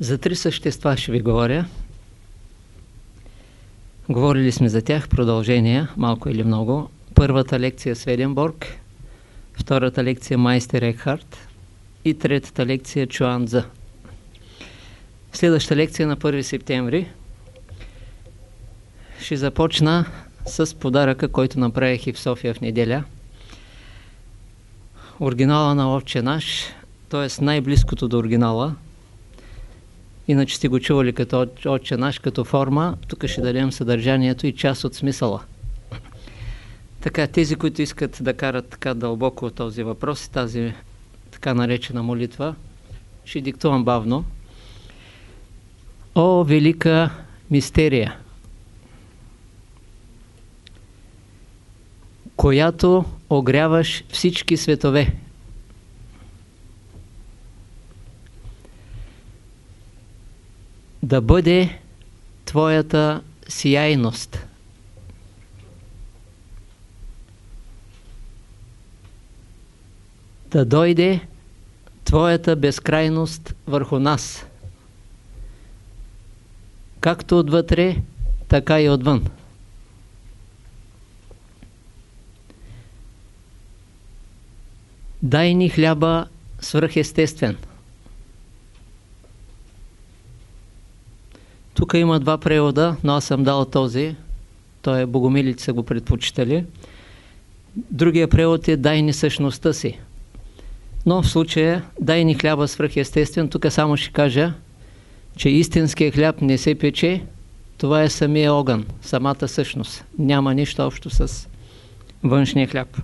За три същества ще ви говоря. Говорили сме за тях, продължения, малко или много. Първата лекция Сведенборг, втората лекция Майстер Екхарт и третата лекция Чуанза. Следващата лекция на 1 септември ще започна с подаръка, който направих и в София в неделя. Оригинала на Овче наш, т.е. най-близкото до оригинала, Иначе сте го чували като Отче наш, като форма. Тук ще дадем съдържанието и част от смисъла. Така, тези, които искат да карат така дълбоко този въпрос, тази така наречена молитва, ще диктувам бавно. О, велика мистерия, която огряваш всички светове, да бъде твоята сияйност. Да дойде твоята безкрайност върху нас. Както отвътре, така и отвън. Дай ни хляба свръхестествен. Тук има два превода, но аз съм дал този. Той е Богомилите са го предпочитали. Другия превод е Дай ни същността си. Но в случая Дай ни хляба свръхестествен. Тук само ще кажа, че истинският хляб не се пече. Това е самия огън, самата същност. Няма нищо общо с външния хляб.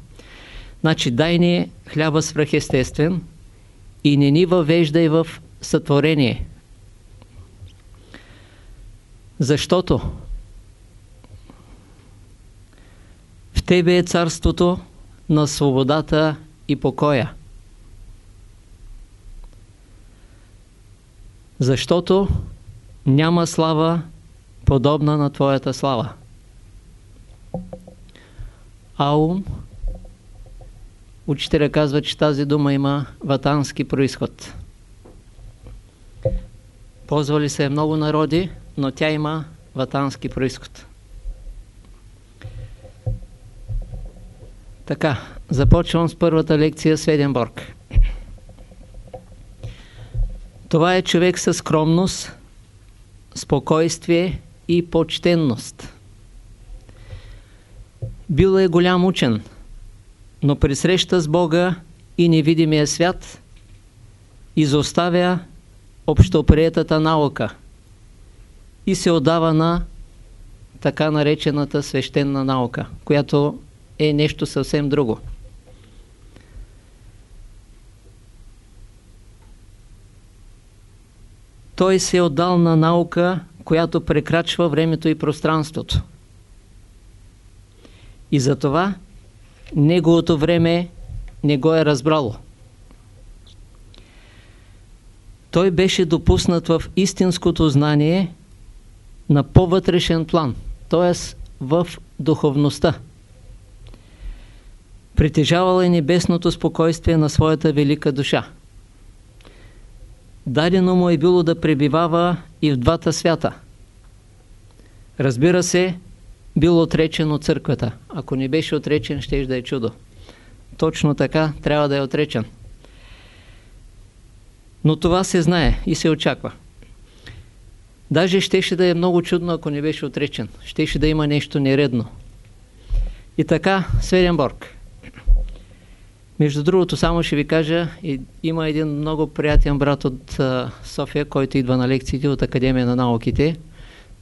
Значи дай ни хляба свръхестествен и не ни въвеждай в сътворение. Защото в Тебе е царството на свободата и покоя. Защото няма слава подобна на Твоята слава. Аум, учителя казва, че тази дума има ватански происход. Ползвали се много народи, но тя има ватански происход. Така, започвам с първата лекция Сведенборг. Това е човек със скромност, спокойствие и почтенност. Бил е голям учен, но при среща с Бога и невидимия свят изоставя общоприетата наука – и се отдава на така наречената свещена наука, която е нещо съвсем друго. Той се е отдал на наука, която прекрачва времето и пространството. И затова неговото време не го е разбрало. Той беше допуснат в истинското знание – на по-вътрешен план, т.е. в духовността. Притежавала е небесното спокойствие на своята велика душа. Дадено му е било да пребивава и в двата свята. Разбира се, бил отречен от църквата. Ако не беше отречен, ще да е чудо. Точно така трябва да е отречен. Но това се знае и се очаква. Даже щеше да е много чудно, ако не беше отречен. Щеше да има нещо нередно. И така, Сведенборг. Между другото, само ще ви кажа, има един много приятен брат от София, който идва на лекциите от Академия на науките.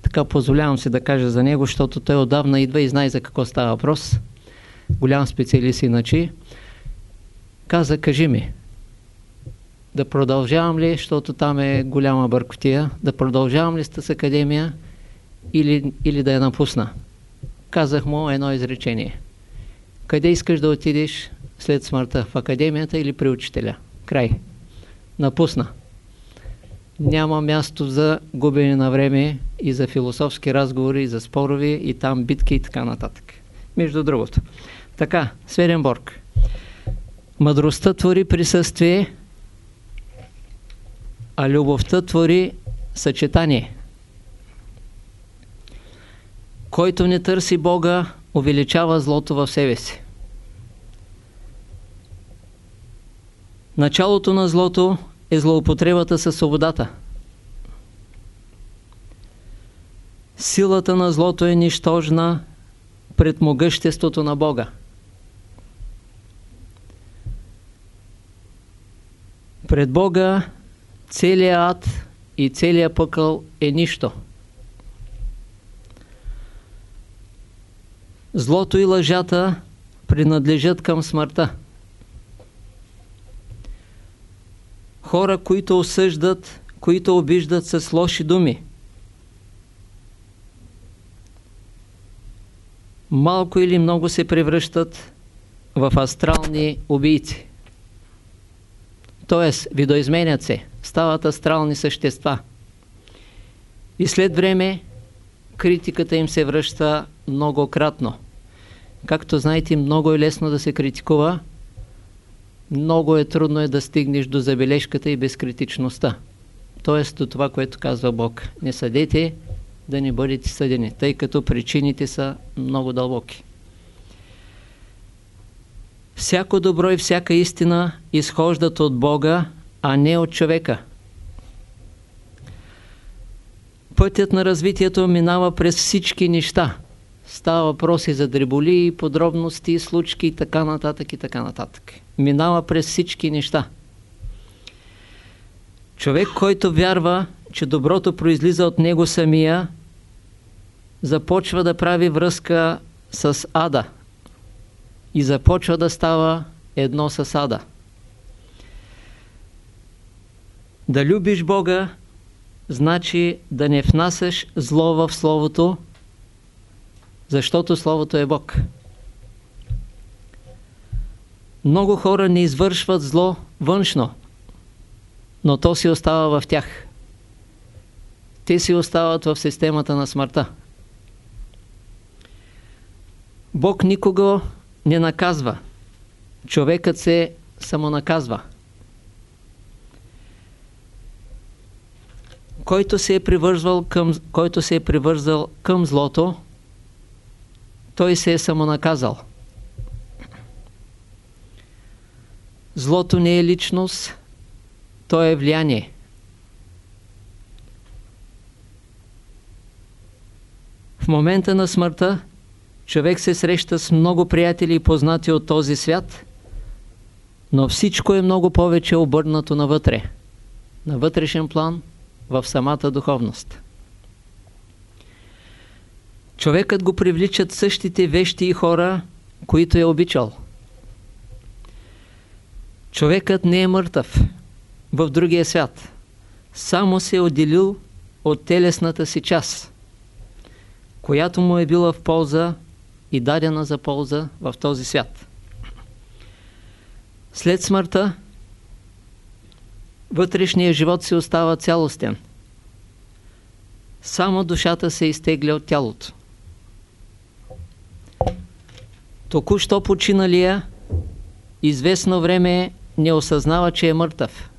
Така позволявам се да кажа за него, защото той отдавна идва и знае за какво става въпрос. Голям специалист иначе. Каза, кажи ми, да продължавам ли, защото там е голяма бъркотия, да продължавам ли с академия или, или да я напусна. Казах му едно изречение. Къде искаш да отидеш след смъртта? В академията или при учителя? Край. Напусна. Няма място за губене на време и за философски разговори, и за спорови, и там битки и така нататък. Между другото. Така, Сведенборг. Мъдростта твори присъствие, а любовта твори съчетание. Който не търси Бога, увеличава злото в себе си. Началото на злото е злоупотребата със свободата. Силата на злото е нищожна пред могъществото на Бога. Пред Бога целият ад и целият пъкъл е нищо. Злото и лъжата принадлежат към смъртта. Хора, които осъждат, които обиждат с лоши думи. Малко или много се превръщат в астрални убийци. Тоест, видоизменят се, стават астрални същества. И след време критиката им се връща многократно. Както знаете, много е лесно да се критикува, много е трудно е да стигнеш до забележката и безкритичността. Тоест до това, което казва Бог. Не съдете да не бъдете съдени, тъй като причините са много дълбоки. Всяко добро и всяка истина изхождат от Бога, а не от човека. Пътят на развитието минава през всички неща. Става въпроси за дреболи, подробности, случки и така нататък и така нататък. Минава през всички неща. Човек, който вярва, че доброто произлиза от него самия, започва да прави връзка с ада и започва да става едно с ада. Да любиш Бога, значи да не внасяш зло в Словото, защото Словото е Бог. Много хора не извършват зло външно, но то си остава в тях. Те си остават в системата на смъртта. Бог никого не наказва. Човекът се самонаказва. Който се е привързвал към, който се е привързал към злото, той се е самонаказал. Злото не е личност, то е влияние. В момента на смъртта човек се среща с много приятели и познати от този свят, но всичко е много повече обърнато навътре, на вътрешен план, в самата духовност. Човекът го привличат същите вещи и хора, които е обичал. Човекът не е мъртъв в другия свят. Само се е отделил от телесната си част, която му е била в полза и дадена за полза в този свят. След смъртта вътрешният живот си остава цялостен. Само душата се изтегля от тялото. Току-що починалия известно време не осъзнава, че е мъртъв.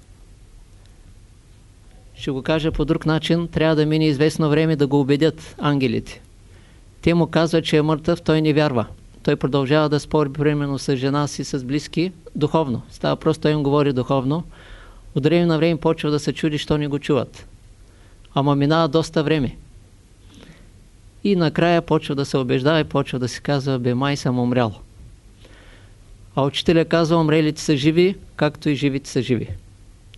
Ще го кажа по друг начин, трябва да мине известно време да го убедят ангелите. Те му казват, че е мъртъв, той не вярва. Той продължава да спори примерно с жена си, с близки, духовно. Става просто, той им говори духовно. От време на време почва да се чуди, що не го чуват. Ама минава доста време. И накрая почва да се убеждава и почва да си казва, бе май съм умрял. А учителя казва, умрелите са живи, както и живите са живи.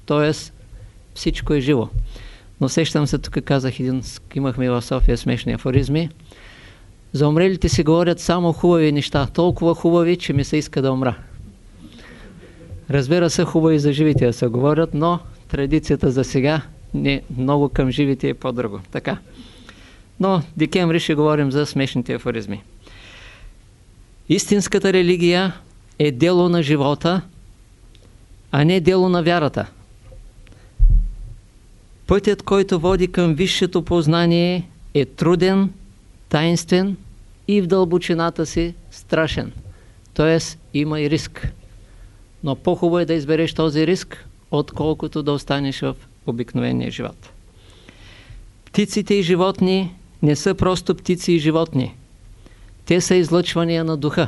Тоест, всичко е живо. Но сещам се, тук казах един, имахме в София смешни афоризми. За умрелите си говорят само хубави неща, толкова хубави, че ми се иска да умра. Разбира се, хубаво и за живите да се говорят, но традицията за сега не много към живите е по-друго. Така. Но декември ще говорим за смешните афоризми. Истинската религия е дело на живота, а не дело на вярата. Пътят, който води към висшето познание е труден, таинствен и в дълбочината си страшен. Тоест има и риск. Но по-хубаво е да избереш този риск, отколкото да останеш в обикновения живот. Птиците и животни не са просто птици и животни. Те са излъчвания на духа.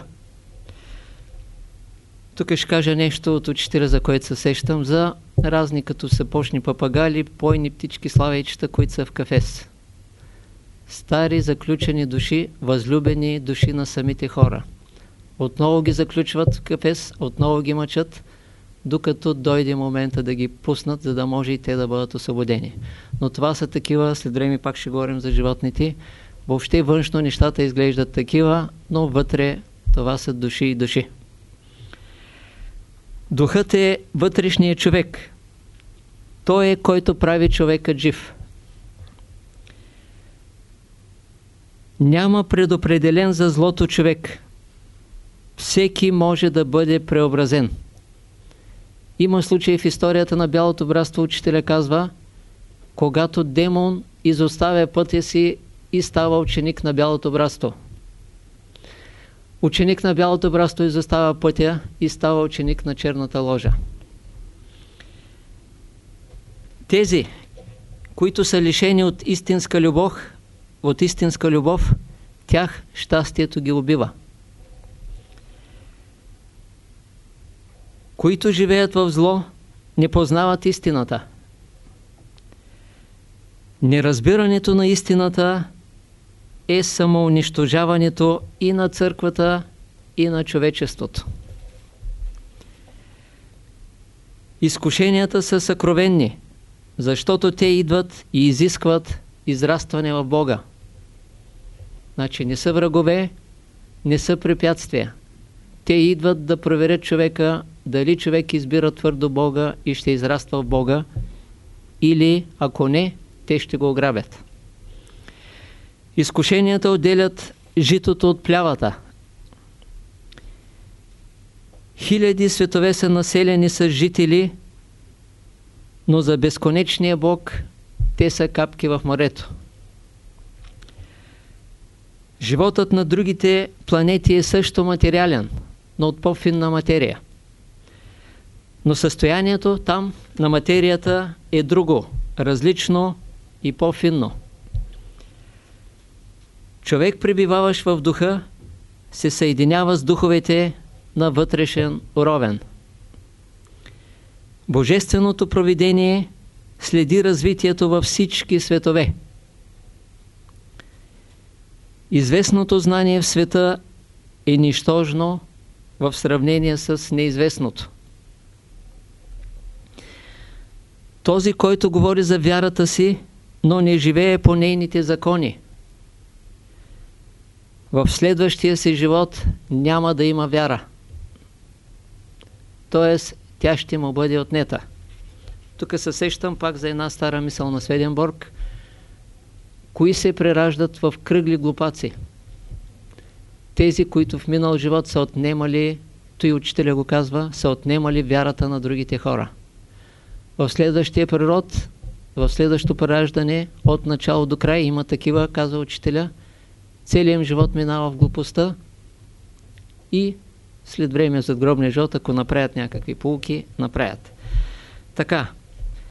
Тук ще кажа нещо от учителя, за което се сещам, за разни като са почни папагали, пойни птички, славейчета, които са в кафес. Стари заключени души, възлюбени души на самите хора. Отново ги заключват в кафес, отново ги мъчат, докато дойде момента да ги пуснат, за да може и те да бъдат освободени. Но това са такива, след време пак ще говорим за животните. Въобще външно нещата изглеждат такива, но вътре това са души и души. Духът е вътрешният човек. Той е който прави човека жив. Няма предопределен за злото човек. Всеки може да бъде преобразен. Има случаи в историята на Бялото братство, учителя казва, когато демон изоставя пътя си и става ученик на Бялото братство. Ученик на Бялото братство изостава пътя и става ученик на черната ложа. Тези, които са лишени от истинска любов, от истинска любов, тях щастието ги убива. Които живеят в зло, не познават истината. Неразбирането на истината е самоунищожаването и на църквата, и на човечеството. Изкушенията са съкровенни, защото те идват и изискват израстване в Бога. Значи не са врагове, не са препятствия. Те идват да проверят човека, дали човек избира твърдо Бога и ще израства в Бога, или ако не, те ще го ограбят. Изкушенията отделят житото от плявата. Хиляди светове са населени с жители, но за безконечния Бог те са капки в морето. Животът на другите планети е също материален, но от по-финна материя. Но състоянието там на материята е друго, различно и по-финно. Човек, пребиваваш в духа, се съединява с духовете на вътрешен уровен. Божественото провидение следи развитието във всички светове. Известното знание в света е нищожно в сравнение с неизвестното. Този, който говори за вярата си, но не живее по нейните закони, в следващия си живот няма да има вяра. Тоест, тя ще му бъде отнета. Тук се сещам пак за една стара мисъл на Сведенборг. Кои се прераждат в кръгли глупаци? Тези, които в минал живот са отнемали, той учителя го казва, са отнемали вярата на другите хора. В следващия природ, в следващото прераждане, от начало до край има такива, казва учителя, целият живот минава в глупостта и след време зад гробния живот, ако направят някакви полуки, направят. Така,